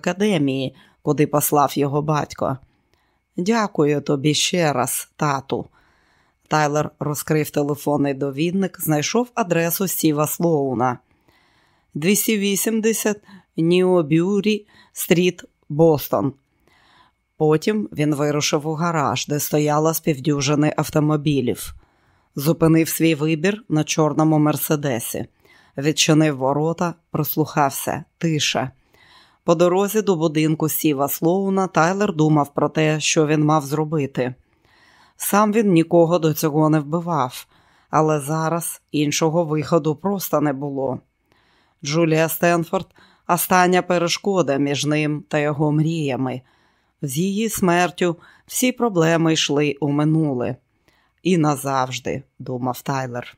академії, куди послав його батько. Дякую тобі ще раз, тату. Тайлер розкрив телефонний довідник, знайшов адресу Сіва Слоуна. 280 Ніобюрі Стріт, Бостон. Потім він вирушив у гараж, де стояла співдюжини автомобілів. Зупинив свій вибір на чорному мерседесі, відчинив ворота, прослухався, тиша. По дорозі до будинку Сіва Слоуна Тайлер думав про те, що він мав зробити. Сам він нікого до цього не вбивав, але зараз іншого виходу просто не було. Джулія Стенфорд остання перешкода між ним та його мріями. З її смертю всі проблеми йшли у минуле. І назавжди, думав Тайлер.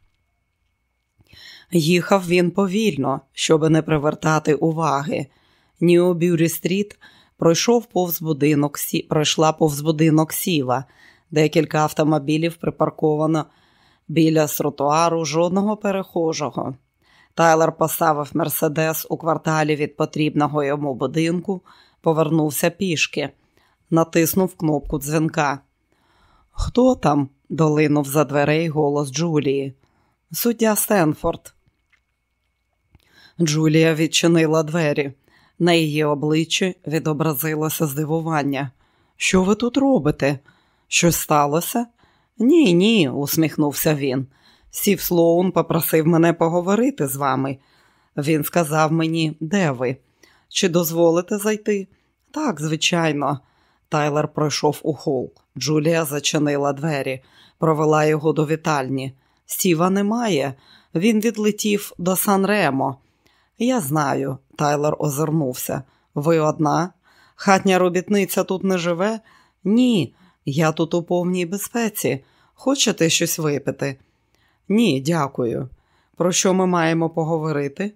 Їхав він повільно, щоби не привертати уваги. Ньюбюрі стріт пройшов повз будинок, пройшла повз будинок сіва, декілька автомобілів припарковано біля тротуару жодного перехожого. Тайлер поставив Мерседес у кварталі від потрібного йому будинку, повернувся пішки, натиснув кнопку дзвінка. Хто там? долинув за дверей голос Джулії. Суддя Стенфорд. Джулія відчинила двері. На її обличчі відобразилося здивування. Що ви тут робите? Щось сталося? Ні, ні, усміхнувся він. Сів Слоун попросив мене поговорити з вами. Він сказав мені, де ви? Чи дозволите зайти? Так, звичайно. Тайлер пройшов у хол. Джулія зачинила двері, провела його до вітальні. Стіва немає. Він відлетів до Сан Ремо. Я знаю, Тайлер озирнувся. Ви одна? Хатня робітниця тут не живе? Ні, я тут у повній безпеці. Хочете щось випити? Ні, дякую. Про що ми маємо поговорити?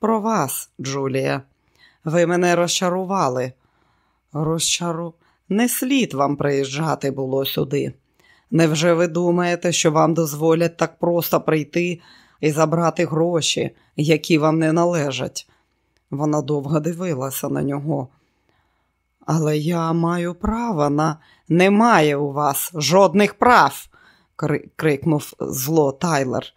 Про вас, Джулія. Ви мене розчарували. Розчару... Не слід вам приїжджати було сюди. Невже ви думаєте, що вам дозволять так просто прийти і забрати гроші, які вам не належать? Вона довго дивилася на нього. Але я маю право на немає у вас жодних прав, крикнув зло Тайлер.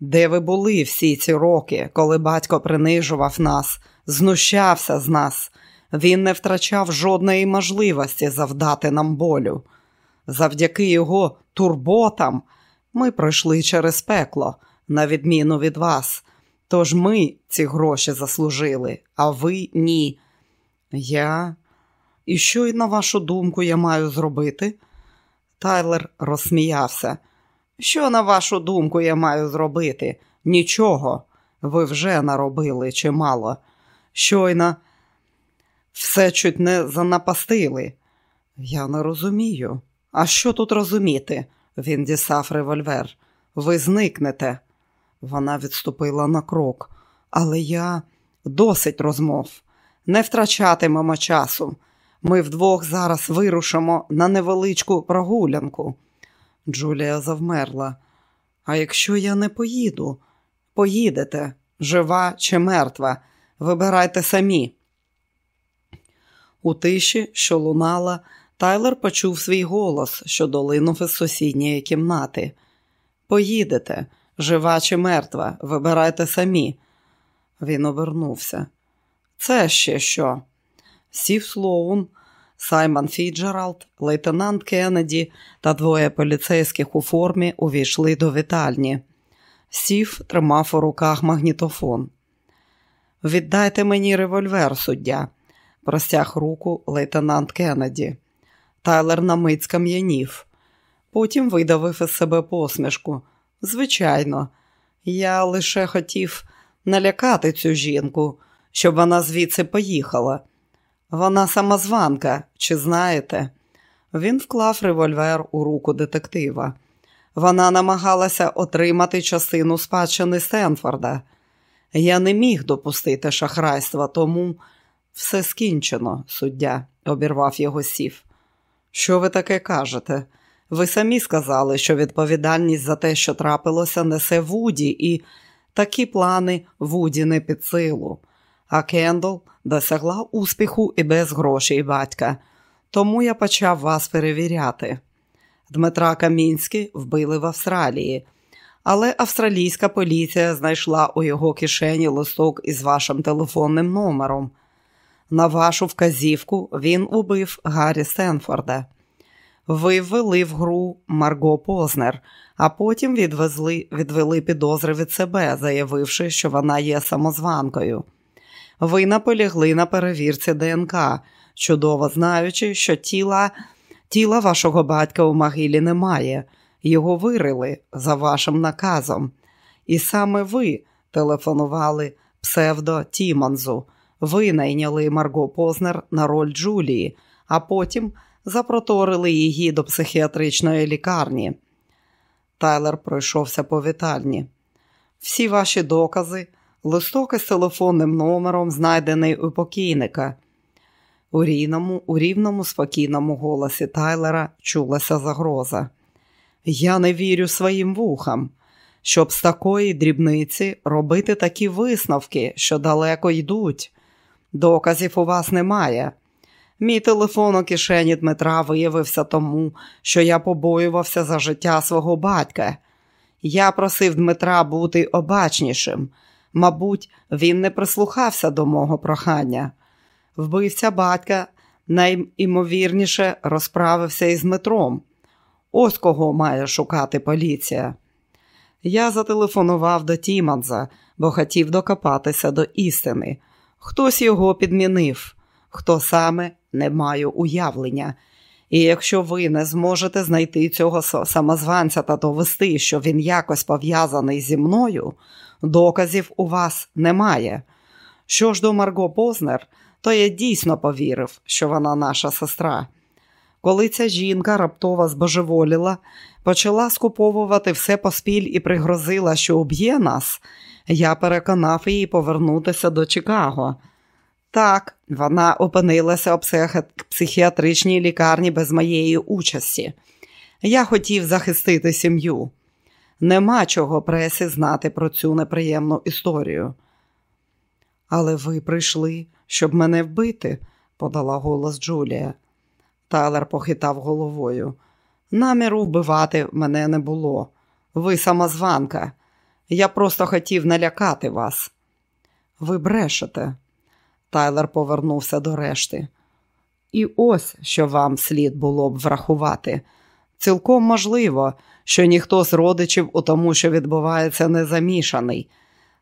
Де ви були всі ці роки, коли батько принижував нас, знущався з нас? Він не втрачав жодної можливості завдати нам болю. Завдяки його турботам ми пройшли через пекло, на відміну від вас. Тож ми ці гроші заслужили, а ви ні. Я. І що, на вашу думку, я маю зробити? Тайлер розсміявся. Що, на вашу думку, я маю зробити? Нічого. Ви вже наробили чимало. Щойно все чуть не занапастили. Я не розумію. А що тут розуміти? Він дістав револьвер. Ви зникнете. Вона відступила на крок. Але я досить розмов. Не втрачатимемо часу. Ми вдвох зараз вирушимо на невеличку прогулянку. Джулія завмерла. А якщо я не поїду, поїдете, жива чи мертва, вибирайте самі. У тиші, що лунала, Тайлер почув свій голос, що долинув із сусідньої кімнати. Поїдете, жива чи мертва, вибирайте самі. Він обернувся. Це ще що? Стів Слоун, Саймон Фіджералд, лейтенант Кеннеді та двоє поліцейських у формі увійшли до вітальні. Стів тримав у руках магнітофон. Віддайте мені револьвер, суддя, простяг руку лейтенант Кеннеді. Тайлер на мить скам'янів. Потім видавив із себе посмішку. Звичайно, я лише хотів налякати цю жінку, щоб вона звідси поїхала. Вона самозванка, чи знаєте? Він вклав револьвер у руку детектива. Вона намагалася отримати частину спадщини Стенфорда. Я не міг допустити шахрайства, тому все скінчено, суддя, обірвав його сів. Що ви таке кажете? Ви самі сказали, що відповідальність за те, що трапилося, несе Вуді, і такі плани Вуді не під силу. а Кендл досягла успіху і без грошей батька. Тому я почав вас перевіряти. Дмитра Камінського вбили в Австралії, але австралійська поліція знайшла у його кишені листок із вашим телефонним номером. На вашу вказівку він убив Гаррі Стенфорда. Ви ввели в гру Марго Познер, а потім відвезли, відвели підозри від себе, заявивши, що вона є самозванкою. Ви наполягли на перевірці ДНК, чудово знаючи, що тіла тіла вашого батька у могилі немає, його вирили за вашим наказом. І саме ви телефонували псевдо Тіманзу. Ви найняли Марго Познер на роль Джулії, а потім запроторили її до психіатричної лікарні. Тайлер пройшовся по вітальні. Всі ваші докази, листок із телефонним номером, знайдений у покійника. У рівному, у рівному, спокійному голосі Тайлера чулася загроза. Я не вірю своїм вухам, щоб з такої дрібниці робити такі висновки, що далеко йдуть. Доказів у вас немає. Мій телефон у кишені Дмитра виявився тому, що я побоювався за життя свого батька. Я просив Дмитра бути обачнішим. Мабуть, він не прислухався до мого прохання. Вбивця батька найімовірніше розправився із Дмитром. Ось кого має шукати поліція. Я зателефонував до Тіманза, бо хотів докопатися до істини. Хтось його підмінив, хто саме не маю уявлення. І якщо ви не зможете знайти цього самозванця та довести, що він якось пов'язаний зі мною, доказів у вас немає. Що ж до Марго Познер, то я дійсно повірив, що вона наша сестра. Коли ця жінка раптово збожеволіла, почала скуповувати все поспіль і пригрозила, що уб'є нас, я переконав її повернутися до Чикаго. Так, вона опинилася у психіатричній лікарні без моєї участі. Я хотів захистити сім'ю. Нема чого пресі знати про цю неприємну історію. Але ви прийшли, щоб мене вбити, подала голос Джулія. Тайлер похитав головою. Наміру вбивати мене не було. Ви самозванка. Я просто хотів налякати вас. Ви брешете. Тайлер повернувся до решти. І ось що вам слід було б врахувати. Цілком можливо, що ніхто з родичів у тому, що відбувається, не замішаний.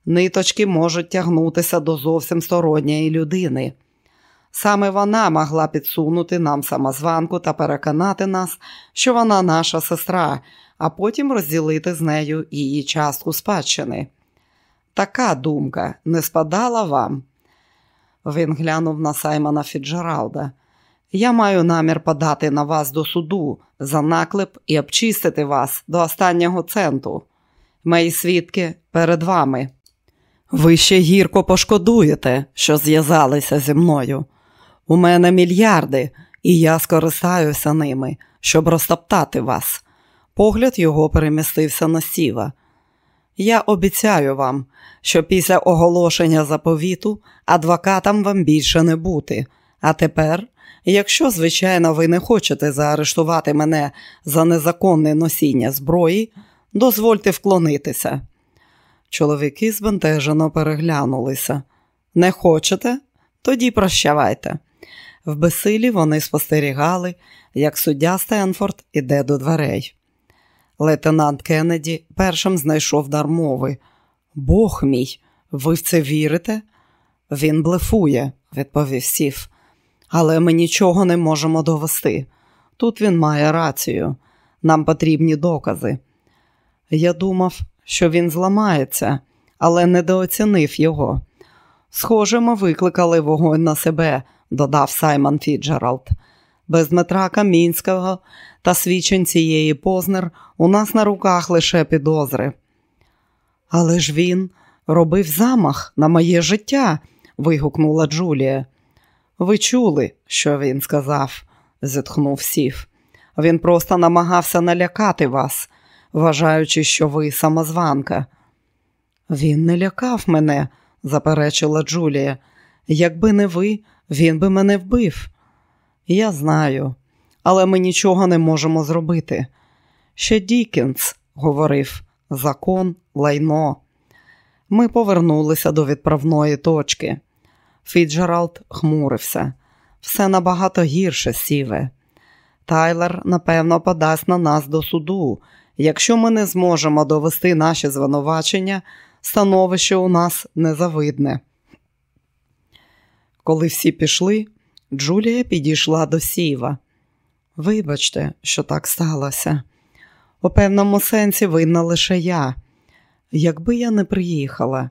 Ниточки можуть тягнутися до зовсім сторонньої людини. Саме вона могла підсунути нам самозванку та переконати нас, що вона наша сестра, а потім розділити з нею її частку спадщини. Така думка не спадала вам. Він глянув на Саймона Фіджералда. Я маю намір подати на вас до суду за наклеп і обчистити вас до останнього центу. Мої свідки перед вами. Ви ще гірко пошкодуєте, що зв'язалися зі мною. У мене мільярди, і я скористаюся ними, щоб розтоптати вас. Погляд його перемістився на сіва. Я обіцяю вам, що після оголошення заповіту адвокатам вам більше не бути. А тепер, якщо, звичайно, ви не хочете заарештувати мене за незаконне носіння зброї, дозвольте вклонитися. Чоловіки збентежено переглянулися. Не хочете? Тоді прощавайте. В безсилі вони спостерігали, як суддя Стенфорд іде до дверей. Лейтенант Кеннеді першим знайшов дар мови. Бог мій, ви в це вірите? Він блефує, відповів Сів. Але ми нічого не можемо довести. Тут він має рацію. Нам потрібні докази. Я думав, що він зламається, але недооцінив його. Схоже, ми викликали вогонь на себе, додав Саймон Фіджералд. Без Дмитра Камінського та свідчень цієї Познер у нас на руках лише підозри. Але ж він робив замах на моє життя, вигукнула Джулія. Ви чули, що він сказав, зітхнув сів. Він просто намагався налякати вас, вважаючи, що ви самозванка. Він не лякав мене, заперечила Джулія. Якби не ви, він би мене вбив. Я знаю, але ми нічого не можемо зробити. Ще Дікінс говорив закон, лайно. Ми повернулися до відправної точки. Фіджералд хмурився. Все набагато гірше, Стіве. Тайлер, напевно, подасть на нас до суду. Якщо ми не зможемо довести наші звинувачення, становище у нас незавидне. Коли всі пішли, Джулія підійшла до Стіва. Вибачте, що так сталося. У певному сенсі винна лише я. Якби я не приїхала.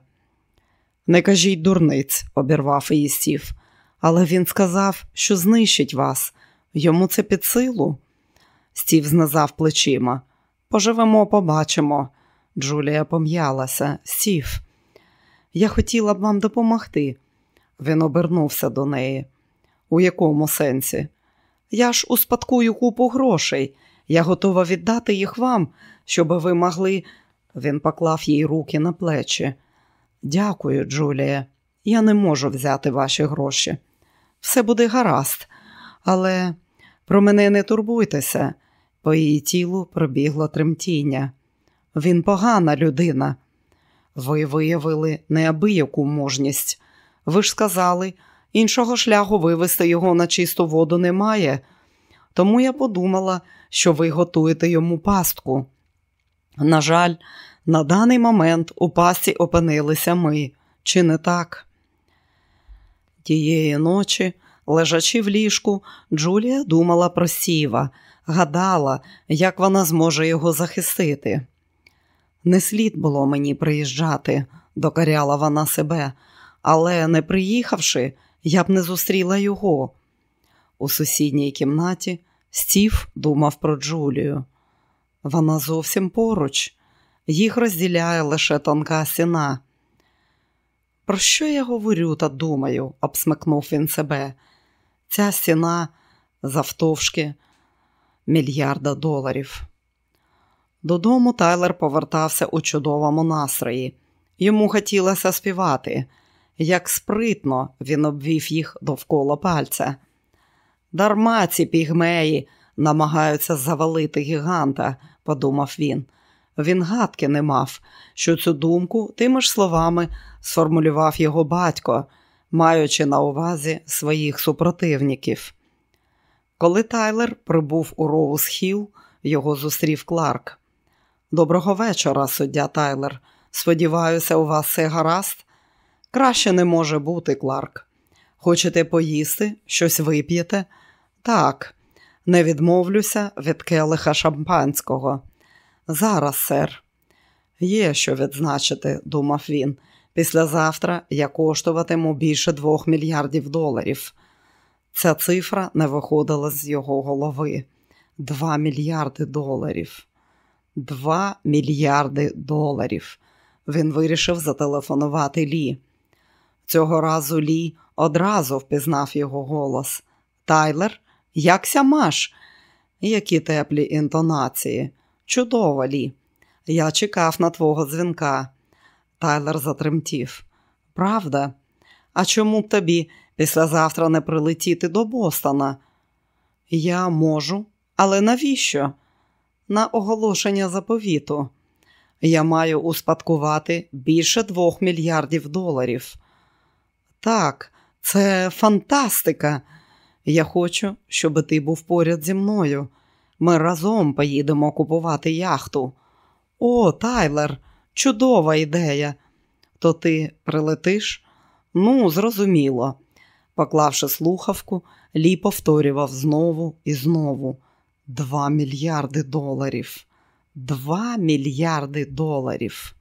Не кажіть дурниць, обірвав її стів, але він сказав, що знищить вас. Йому це під силу. Стів знизав плечима. Поживемо, побачимо. Джулія пом'ялася. Стів, я хотіла б вам допомогти. Він обернувся до неї. У якому сенсі? Я ж успадкую купу грошей. Я готова віддати їх вам, щоб ви могли. Він поклав їй руки на плечі. Дякую, Джулія. Я не можу взяти ваші гроші. Все буде гаразд, але про мене не турбуйтеся. По її тілу пробігло тремтіння. Він погана людина. Ви виявили неабияку мужність. Ви ж сказали, іншого шляху вивести його на чисту воду немає. Тому я подумала, що ви готуєте йому пастку. На жаль, на даний момент у пастці опинилися ми, чи не так? Тієї ночі, лежачи в ліжку, Джулія думала про сіва, гадала, як вона зможе його захистити. Не слід було мені приїжджати, докоряла вона себе, але не приїхавши, я б не зустріла його. У сусідній кімнаті Стів думав про Джулію. Вона зовсім поруч, їх розділяє лише тонка стіна. Про що я говорю та думаю? обсмикнув він себе. Ця стіна завтовшки мільярда доларів. Додому Тайлер повертався у чудовому настрої. Йому хотілося співати, як спритно він обвів їх довкола пальця. Дарма ці пігмеї намагаються завалити гіганта, подумав він. Він гадки не мав, що цю думку тими ж словами сформулював його батько, маючи на увазі своїх супротивників. Коли Тайлер прибув у Роуз Хіл, його зустрів Кларк. Доброго вечора, суддя Тайлер. Сподіваюся, у вас все гаразд? Краще не може бути, Кларк. Хочете поїсти, щось вип'єте? Так, не відмовлюся від келиха шампанського. Зараз, сер. Є що відзначити, думав він. Післязавтра я коштуватиму більше двох мільярдів доларів. Ця цифра не виходила з його голови. Два мільярди доларів. Два мільярди доларів. Він вирішив зателефонувати Лі. Цього разу Лі одразу впізнав його голос. Тайлер, якся маш? Які теплі інтонації. Чудово, Лі. Я чекав на твого дзвінка. Тайлер затремтів. Правда? А чому б тобі післязавтра не прилетіти до Бостона? Я можу, але навіщо? На оголошення заповіту. Я маю успадкувати більше двох мільярдів доларів. Так, це фантастика. Я хочу, щоб ти був поряд зі мною. Ми разом поїдемо купувати яхту. О, Тайлер, чудова ідея. То ти прилетиш? Ну, зрозуміло. Поклавши слухавку, Лі повторював знову і знову. Два мільярди доларів. Два мільярди доларів.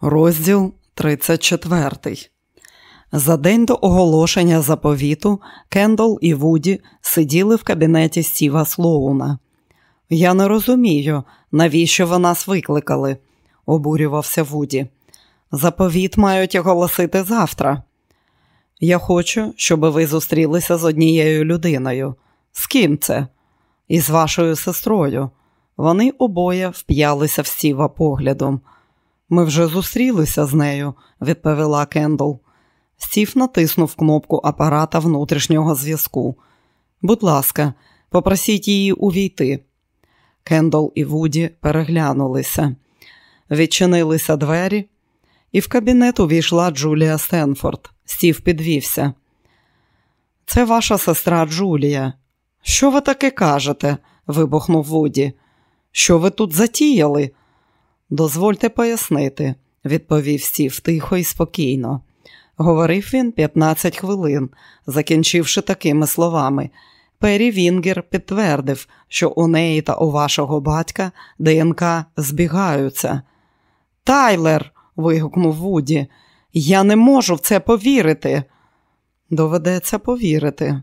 Розділ 34 За день до оголошення заповіту Кендал і Вуді сиділи в кабінеті Стіва Слоуна. Я не розумію, навіщо ви нас викликали, обурювався Вуді. Заповіт мають оголосити завтра. Я хочу, щоб ви зустрілися з однією людиною. З ким це? Із вашою сестрою. Вони обоє вп'ялися в Стіва поглядом. Ми вже зустрілися з нею, відповіла Кендл. Стів натиснув кнопку апарата внутрішнього зв'язку. Будь ласка, попросіть її увійти. Кендал і Вуді переглянулися. Відчинилися двері, і в кабінет увійшла Джулія Стенфорд. Стів підвівся. Це ваша сестра Джулія. Що ви таке кажете? вибухнув Вуді. Що ви тут затіяли? Дозвольте пояснити, відповів Стів тихо і спокійно. Говорив він 15 хвилин, закінчивши такими словами. Пері Вінгер підтвердив, що у неї та у вашого батька ДНК збігаються. Тайлер. вигукнув Вуді, я не можу в це повірити. Доведеться повірити.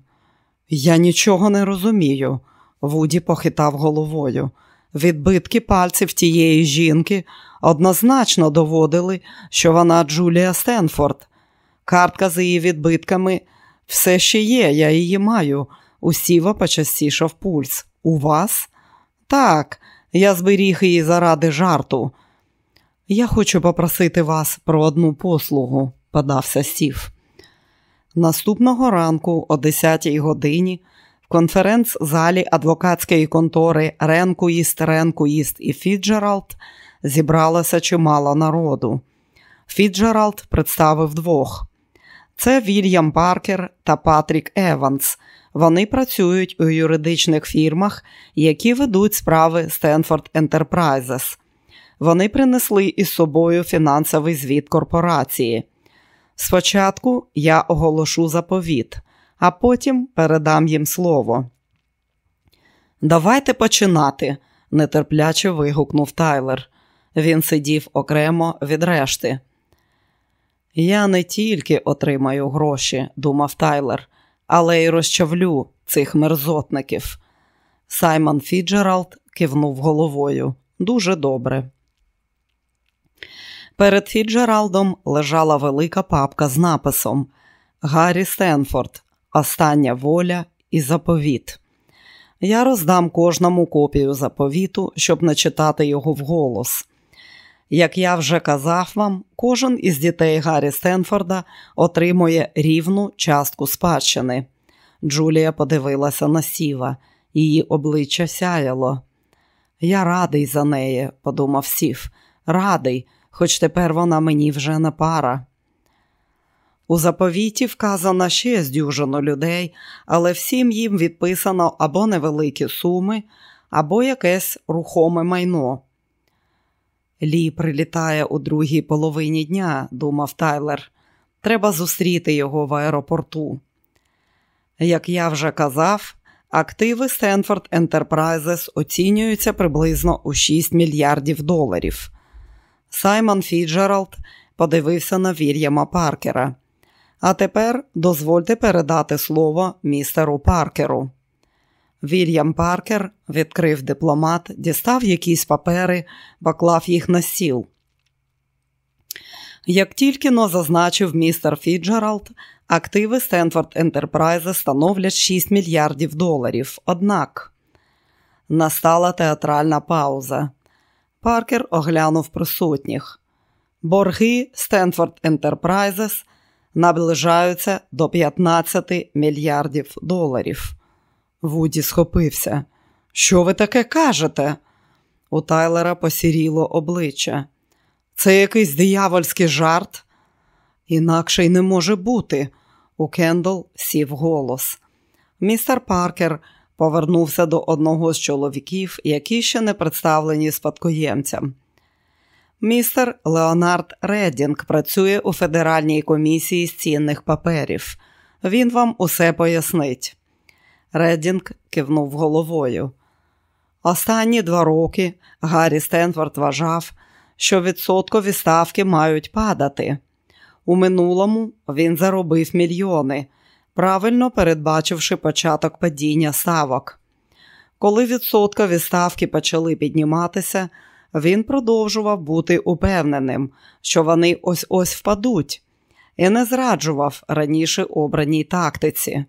Я нічого не розумію. Вуді похитав головою. Відбитки пальців тієї жінки однозначно доводили, що вона Джулія Стенфорд. Картка з її відбитками все ще є, я її маю. У Стіва почастішав пульс. У вас? Так, я зберіг її заради жарту. Я хочу попросити вас про одну послугу, подався Стів. Наступного ранку, о 10-й годині, в конференц-залі адвокатської контори Ренкуїст, Ренкуїст і Фіджералд зібралося чимало народу. Фіджералд представив двох. Це Вільям Паркер та Патрік Еванс. Вони працюють у юридичних фірмах, які ведуть справи Stanford Enterprises. Вони принесли із собою фінансовий звіт корпорації. Спочатку я оголошу заповіт, а потім передам їм слово. Давайте починати, нетерпляче вигукнув Тайлер. Він сидів окремо від решти. Я не тільки отримаю гроші, думав Тайлер, але й розчавлю цих мерзотників. Саймон Фіджералд кивнув головою. Дуже добре. Перед Фіджералдом лежала велика папка з написом Гаррі Стенфорд, Остання воля і заповіт. Я роздам кожному копію заповіту, щоб не читати його вголос. Як я вже казав вам, кожен із дітей Гаррі Стенфорда отримує рівну частку спадщини. Джулія подивилася на сіва, її обличчя сяяло. Я радий за неї, подумав сів, радий, хоч тепер вона мені вже не пара. У заповіті вказано ще з дюжину людей, але всім їм відписано або невеликі суми, або якесь рухоме майно. Лі прилітає у другій половині дня, думав Тайлер. Треба зустріти його в аеропорту. Як я вже казав, активи Stanford Enterprises оцінюються приблизно у 6 мільярдів доларів. Саймон Фіджералд подивився на Вільяма Паркера. А тепер дозвольте передати слово містеру Паркеру. Вільям Паркер відкрив дипломат, дістав якісь папери, поклав їх на стіл. Як тільки-но зазначив містер Фіджералд, активи Stanford Enterprise становлять 6 мільярдів доларів. Однак настала театральна пауза. Паркер оглянув присутніх. Борги Stanford Enterprises наближаються до 15 мільярдів доларів. Вуді схопився. Що ви таке кажете? У Тайлера посіріло обличчя. Це якийсь диявольський жарт? Інакше й не може бути. У Кендл сів голос. Містер Паркер повернувся до одного з чоловіків, які ще не представлені спадкоємцям. Містер Леонард Реддінг працює у Федеральній комісії з цінних паперів. Він вам усе пояснить. Реддінг кивнув головою. Останні два роки Гаррі Стенфорд вважав, що відсоткові ставки мають падати. У минулому він заробив мільйони, правильно передбачивши початок падіння ставок. Коли відсоткові ставки почали підніматися, він продовжував бути упевненим, що вони ось ось впадуть, і не зраджував раніше обраній тактиці.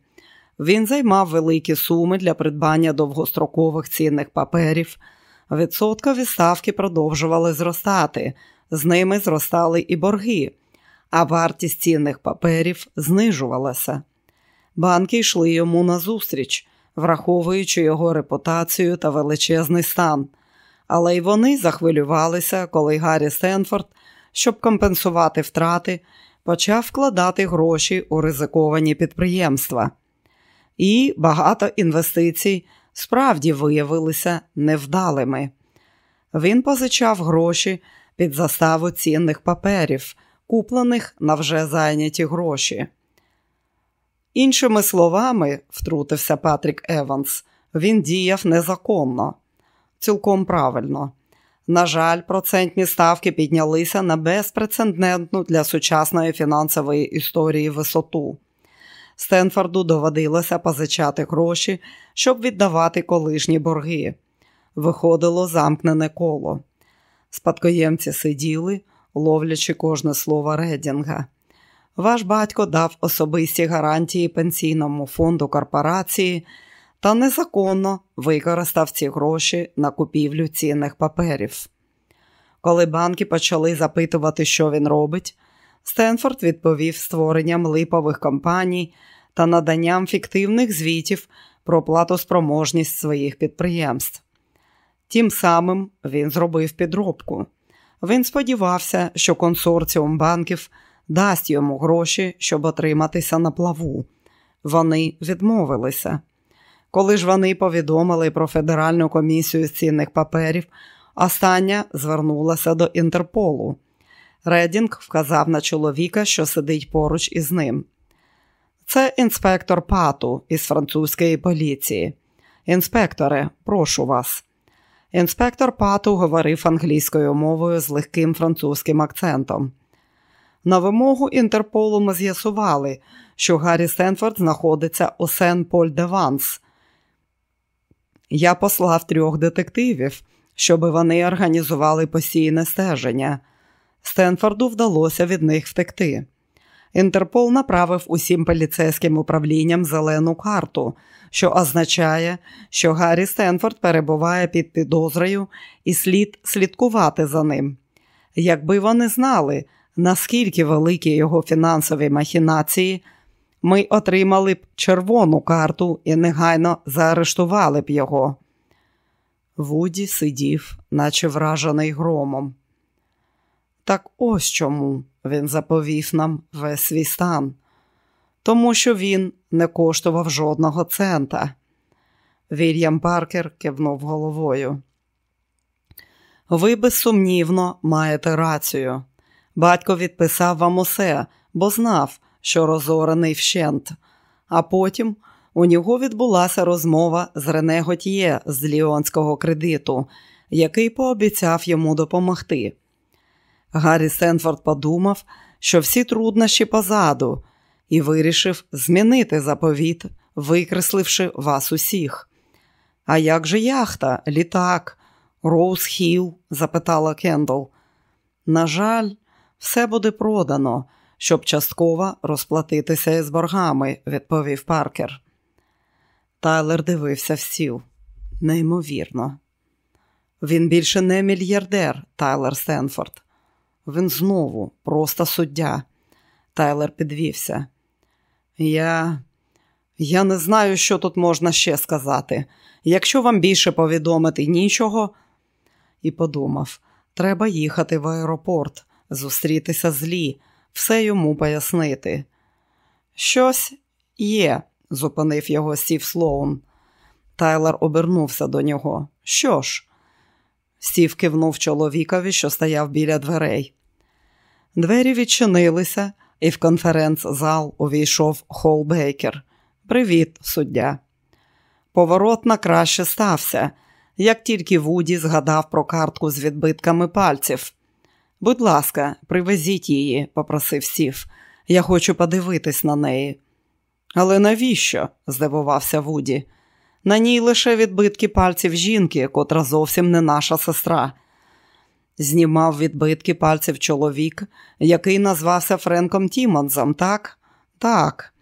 Він займав великі суми для придбання довгострокових цінних паперів. Відсоткові ставки продовжували зростати, з ними зростали і борги, а вартість цінних паперів знижувалася. Банки йшли йому назустріч, враховуючи його репутацію та величезний стан. Але й вони захвилювалися, коли Гаррі Стенфорд, щоб компенсувати втрати, почав вкладати гроші у ризиковані підприємства. І багато інвестицій справді виявилися невдалими. Він позичав гроші під заставу цінних паперів, куплених на вже зайняті гроші. Іншими словами, втрутився Патрік Еванс, він діяв незаконно, цілком правильно. На жаль, процентні ставки піднялися на безпрецедентну для сучасної фінансової історії висоту. Стенфорду доводилося позичати гроші, щоб віддавати колишні борги. Виходило замкнене коло. Спадкоємці сиділи, ловлячи кожне слово Редінга. Ваш батько дав особисті гарантії пенсійному фонду корпорації та незаконно використав ці гроші на купівлю цінних паперів. Коли банки почали запитувати, що він робить, Стенфорд відповів створенням липових компаній та наданням фіктивних звітів про платоспроможність своїх підприємств. Тим самим він зробив підробку. Він сподівався, що консорціум банків дасть йому гроші, щоб отриматися на плаву. Вони відмовилися. Коли ж вони повідомили про Федеральну комісію з цінних паперів, остання звернулася до Інтерполу. Редінг вказав на чоловіка, що сидить поруч із ним. Це інспектор Пату із французької поліції. Інспекторе, прошу вас. Інспектор Пату говорив англійською мовою з легким французьким акцентом. На вимогу Інтерполу ми з'ясували, що Гаррі Стенфорд знаходиться у сен поль де Ванс. Я послав трьох детективів, щоб вони організували постійне стеження. Стенфорду вдалося від них втекти. Інтерпол направив усім поліцейським управлінням зелену карту, що означає, що Гаррі Стенфорд перебуває під підозрою і слід слідкувати за ним. Якби вони знали, наскільки великі його фінансові махінації, ми отримали б червону карту і негайно заарештували б його. Вуді сидів, наче вражений громом. Так ось чому він заповів нам весь свій стан, тому що він не коштував жодного цента. Вільям Паркер кивнув головою. Ви безсумнівно маєте рацію. Батько відписав вам усе, бо знав, що розорений вщент. А потім у нього відбулася розмова з Рене Готьє з Ліонського кредиту, який пообіцяв йому допомогти. Гаррі Стенфорд подумав, що всі труднощі позаду, і вирішив змінити заповіт, викресливши вас усіх. А як же яхта, літак, Роуз Хіл? запитала Кендал. На жаль, все буде продано, щоб частково розплатитися із боргами, відповів Паркер. Тайлер дивився в стіл. Неймовірно. Він більше не мільярдер, Тайлер Стенфорд. Він знову просто суддя. Тайлер підвівся. Я Я не знаю, що тут можна ще сказати. Якщо вам більше повідомити нічого, і подумав, треба їхати в аеропорт, зустрітися з Лі, все йому пояснити. Щось є, зупинив його Стів Слоун. Тайлер обернувся до нього. Що ж? Стів кивнув чоловікові, що стояв біля дверей. Двері відчинилися, і в конференц-зал увійшов Холл Бейкер. Привіт, суддя. Поворот на краще стався, як тільки Вуді згадав про картку з відбитками пальців. Будь ласка, привезіть її, попросив Стів. Я хочу подивитись на неї. Але навіщо? здивувався Вуді. На ній лише відбитки пальців жінки, котра зовсім не наша сестра. Знімав відбитки пальців чоловік, який назвався Френком Тімонзом, так? Так.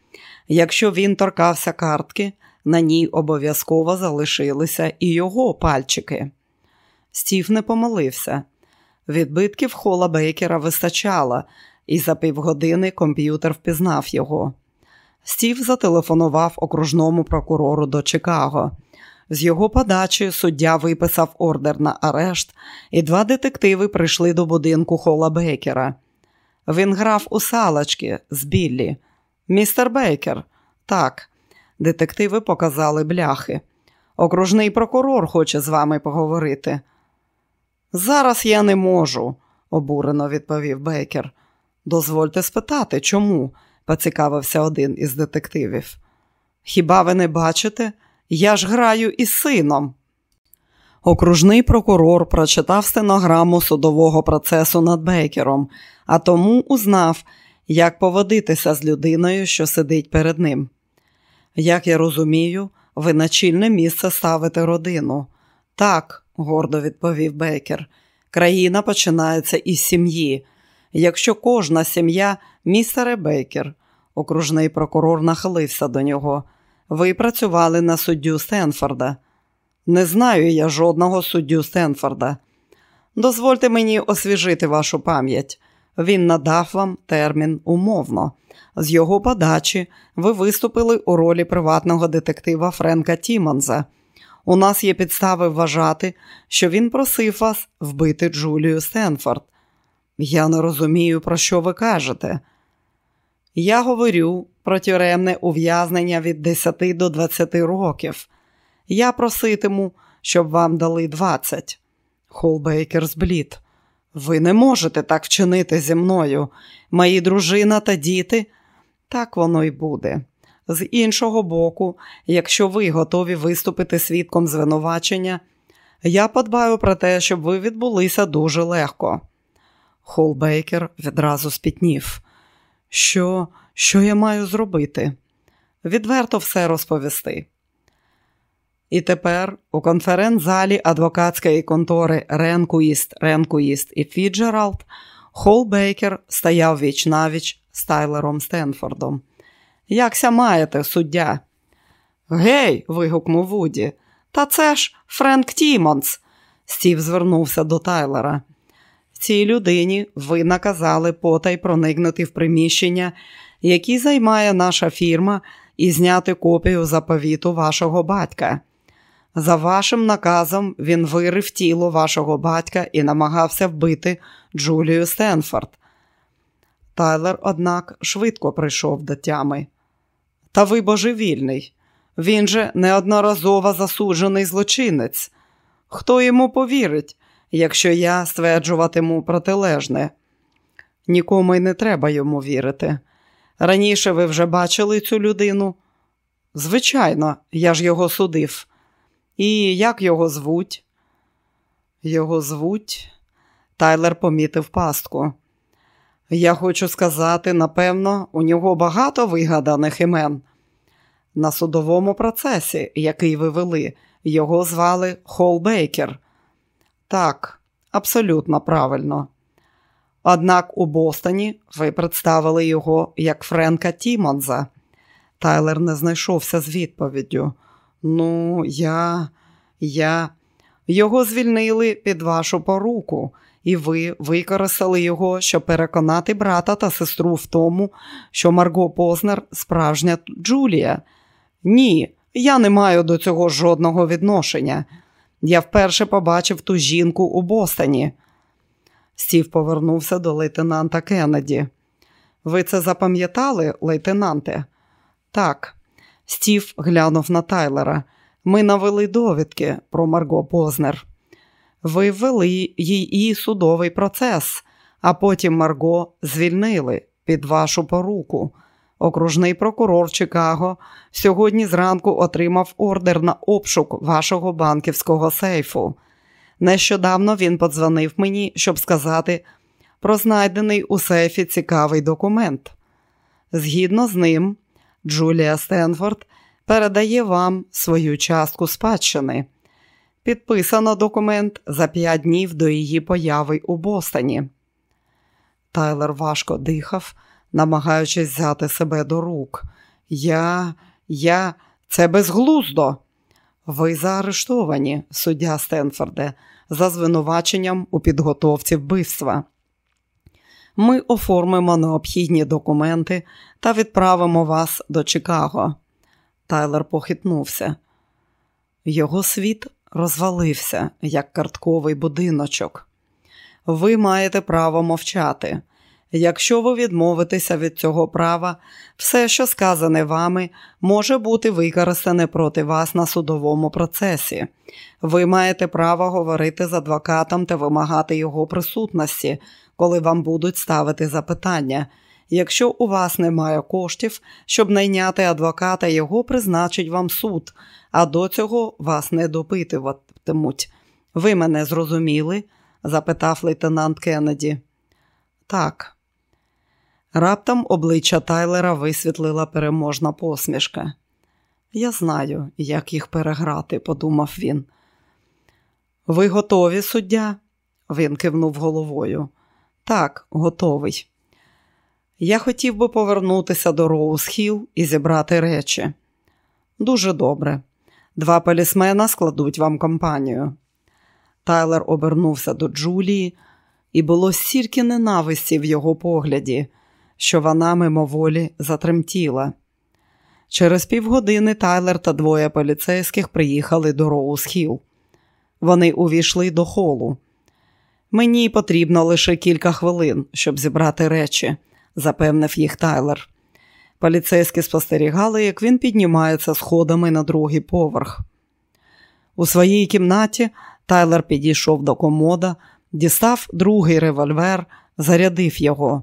Якщо він торкався картки, на ній обов'язково залишилися і його пальчики. Стів не помилився. Відбитків хола Бейкера вистачало, і за півгодини комп'ютер впізнав його. Стів зателефонував окружному прокурору до Чикаго. З його подачі суддя виписав ордер на арешт, і два детективи прийшли до будинку Хола Бейкера. Він грав у салочки з Біллі. Містер Бейкер, так, детективи показали бляхи. Окружний прокурор хоче з вами поговорити. Зараз я не можу, обурено відповів Бейкер. Дозвольте спитати, чому? Поцікавився один із детективів. Хіба ви не бачите? Я ж граю із сином. Окружний прокурор прочитав стенограму судового процесу над Бейкером, а тому узнав, як поводитися з людиною, що сидить перед ним. Як я розумію, ви на чільне місце ставите родину. Так, гордо відповів Бейкер. Країна починається із сім'ї. Якщо кожна сім'я, містере Бейкер, окружний прокурор нахилився до нього. Ви працювали на суддю Стенфорда. Не знаю я жодного суддю Стенфорда. Дозвольте мені освіжити вашу пам'ять. Він надав вам термін умовно. З його подачі ви виступили у ролі приватного детектива Френка Тіманза. У нас є підстави вважати, що він просив вас вбити Джулію Стенфорд. Я не розумію, про що ви кажете. Я говорю про тюремне ув'язнення від 10 до 20 років. Я проситиму, щоб вам дали 20. Холбейкер зблід. Ви не можете так вчинити зі мною. Мої дружина та діти. Так воно й буде. З іншого боку, якщо ви готові виступити свідком звинувачення, я подбаю про те, щоб ви відбулися дуже легко. Холбейкер відразу спітнів. Що, що я маю зробити? Відверто все розповісти. І тепер у конференц-залі адвокатської контори Ренкуїст, Ренкуїст і Фіцджералд Хол Бейкер стояв віч-на-віч з Тайлером Стенфордом. Як ся маєте, суддя? Гей. вигукнув Вуді. Та це ж Френк Тімонс. Стів звернувся до Тайлера. Цій людині ви наказали потай проникнути в приміщення, які займає наша фірма, і зняти копію заповіту вашого батька. За вашим наказом він вирив тіло вашого батька і намагався вбити Джулію Стенфорд. Тайлер, однак, швидко прийшов до тями. Та ви божевільний. Він же неодноразово засуджений злочинець. Хто йому повірить, якщо я стверджуватиму протилежне? Нікому й не треба йому вірити. Раніше ви вже бачили цю людину? Звичайно, я ж його судив. І як його звуть? Його звуть, Тайлер помітив пастку. Я хочу сказати, напевно, у нього багато вигаданих імен. На судовому процесі, який ви вели, його звали Холл Бейкер. Так, абсолютно правильно. Однак у Бостоні ви представили його як Френка Тімонза. Тайлер не знайшовся з відповіддю. Ну, я, я. Його звільнили під вашу поруку, і ви використали його, щоб переконати брата та сестру в тому, що Марго Познер справжня Джулія. Ні, я не маю до цього жодного відношення. Я вперше побачив ту жінку у Бостоні. Стів повернувся до лейтенанта Кеннеді. Ви це запам'ятали, лейтенанте? Так. Стів глянув на Тайлера. Ми навели довідки про Марго Познер. Ви ввели її судовий процес, а потім Марго звільнили під вашу поруку. Окружний прокурор Чикаго сьогодні зранку отримав ордер на обшук вашого банківського сейфу. Нещодавно він подзвонив мені, щоб сказати про знайдений у сейфі цікавий документ. Згідно з ним, Джулія Стенфорд передає вам свою частку спадщини. Підписано документ за п'ять днів до її появи у Бостоні. Тайлер важко дихав, намагаючись взяти себе до рук. Я, я, це безглуздо. Ви заарештовані, суддя Стенфорде, за звинуваченням у підготовці вбивства. ми оформимо необхідні документи та відправимо вас до Чикаго. Тайлер похитнувся. Його світ розвалився, як картковий будиночок. Ви маєте право мовчати. Якщо ви відмовитеся від цього права, все, що сказане вами, може бути використане проти вас на судовому процесі. Ви маєте право говорити з адвокатом та вимагати його присутності, коли вам будуть ставити запитання. Якщо у вас немає коштів, щоб найняти адвоката, його призначить вам суд, а до цього вас не допитуватимуть. Ви мене зрозуміли? запитав лейтенант Кеннеді. Так. Раптом обличчя Тайлера висвітлила переможна посмішка. Я знаю, як їх переграти, подумав він. Ви готові, суддя? Він кивнув головою. Так, готовий. Я хотів би повернутися до Роуз-Хілл і зібрати речі. Дуже добре. Два полісмена складуть вам компанію. Тайлер обернувся до Джулії, і було стільки ненависті в його погляді, що вона мимоволі затремтіла. Через півгодини Тайлер та двоє поліцейських приїхали до Роуз-Хілл. Вони увійшли до холу. Мені потрібно лише кілька хвилин, щоб зібрати речі, запевнив їх Тайлер. Поліцейські спостерігали, як він піднімається сходами на другий поверх. У своїй кімнаті Тайлер підійшов до комода, дістав другий револьвер, зарядив його.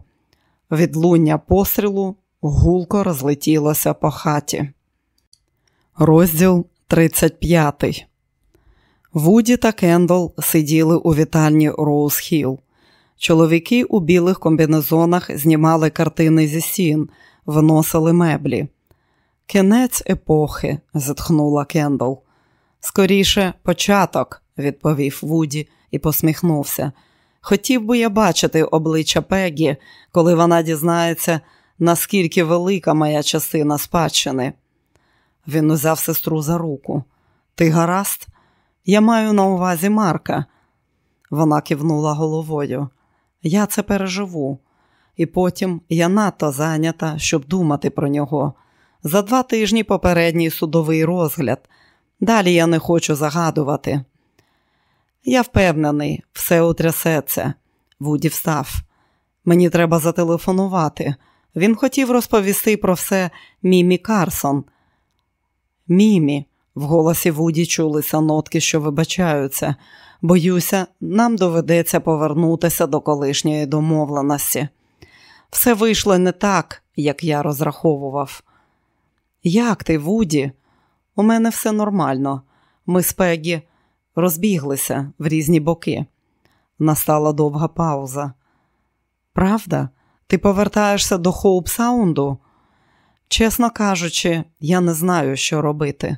Відлуння пострілу гулко розлетілося по хаті. Розділ 35 Вуді та Кендал сиділи у вітальні Роуз Хілл. Чоловіки у білих комбінезонах знімали картини зі стін, виносили меблі. Кінець епохи, зітхнула Кендал. Скоріше, початок, відповів Вуді і посміхнувся. Хотів би я бачити обличчя Пегі, коли вона дізнається, наскільки велика моя частина спадщини. Він узяв сестру за руку. Ти гаразд? Я маю на увазі Марка. Вона кивнула головою. Я це переживу, і потім я надто зайнята, щоб думати про нього. За два тижні попередній судовий розгляд. Далі я не хочу загадувати. Я впевнений, все утрясеться. Вуді встав. Мені треба зателефонувати. Він хотів розповісти про все Мімі Карсон. Мімі, в голосі Вуді чулися нотки, що вибачаються. Боюся, нам доведеться повернутися до колишньої домовленості. Все вийшло не так, як я розраховував. Як ти, Вуді? У мене все нормально. Ми з Пегі розбіглися в різні боки. Настала довга пауза. Правда, ти повертаєшся до Хоуп-Саунду? Чесно кажучи, я не знаю, що робити.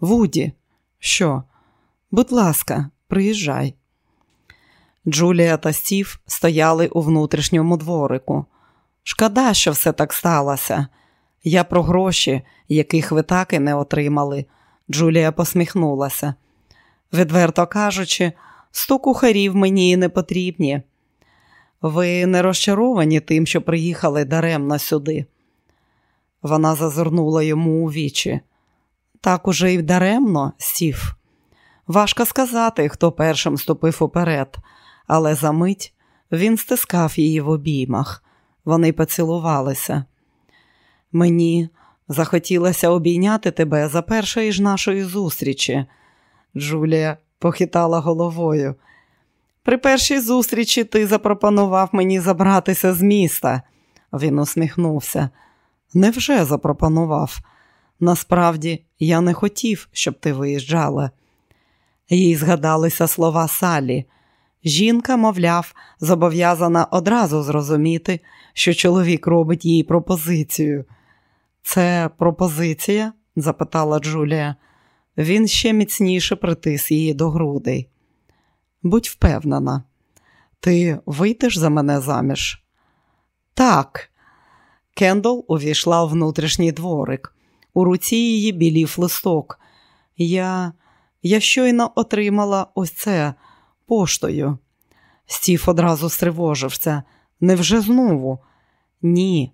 Вуді, що? Будь ласка, приїжджай. Джулія та Стів стояли у внутрішньому дворику. Шкода, що все так сталося. Я про гроші, яких ви так і не отримали. Джулія посміхнулася. Відверто кажучи, сто кухарів мені і не потрібні. Ви не розчаровані тим, що приїхали даремно сюди. Вона зазирнула йому у вічі. Так уже й даремно, сів. Важко сказати, хто першим ступив уперед, але за мить він стискав її в обіймах. Вони поцілувалися. Мені захотілося обійняти тебе за першої ж нашої зустрічі. Джулія похитала головою. При першій зустрічі ти запропонував мені забратися з міста. Він усміхнувся. Невже запропонував? Насправді, я не хотів, щоб ти виїжджала. Їй згадалися слова Салі. Жінка, мовляв, зобов'язана одразу зрозуміти, що чоловік робить їй пропозицію. Це пропозиція? запитала Джулія. Він ще міцніше притис її до грудей. Будь впевнена, ти вийдеш за мене заміж? Так. Кендал увійшла у внутрішній дворик. У руці її білів листок. Я я щойно отримала ось це поштою. Стів одразу стривожився. Невже знову? Ні.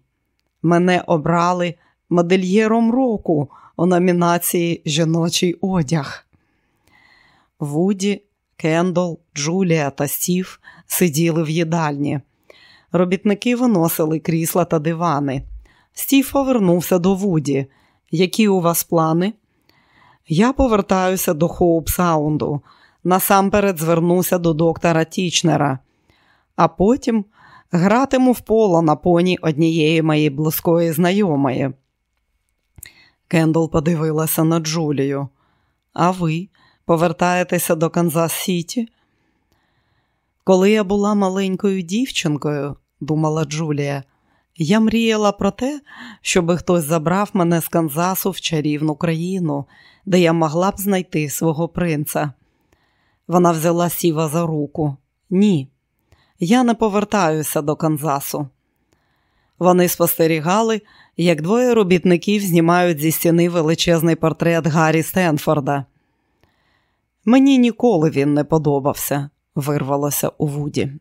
Мене обрали модельєром року у номінації Жіночий одяг. Вуді, Кендол, Джулія та Стів сиділи в їдальні. Робітники виносили крісла та дивани. Стів повернувся до Вуді. Які у вас плани? Я повертаюся до Хоуп-Саунду. Насамперед звернуся до доктора Тічнера, а потім гратиму в поло на поні однієї моєї близької знайомої. Кендл подивилася на Джулію. А ви повертаєтеся до Канзас Сіті? Коли я була маленькою дівчинкою, думала Джулія, я мріяла про те, щоби хтось забрав мене з Канзасу в чарівну країну, де я могла б знайти свого принца. Вона взяла сіва за руку. Ні, я не повертаюся до Канзасу. Вони спостерігали, як двоє робітників знімають зі стіни величезний портрет Гаррі Стенфорда. Мені ніколи він не подобався, вирвалося у Вуді.